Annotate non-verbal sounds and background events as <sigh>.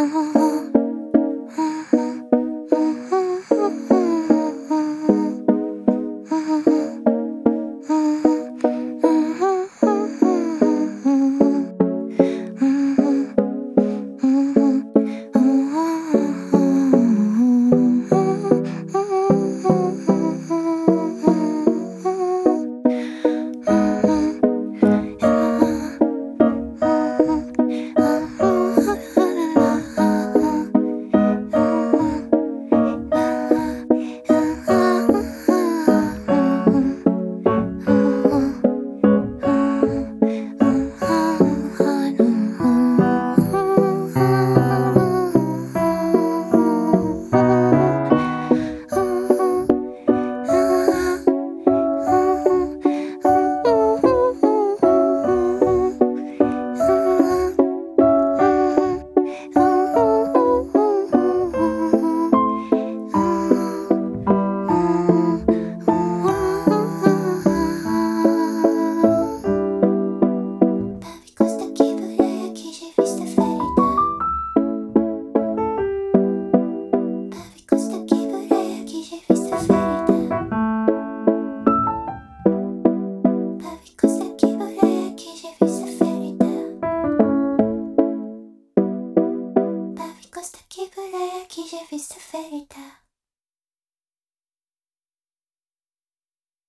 嗯 <laughs> 嗯 Che chi ci vista ferita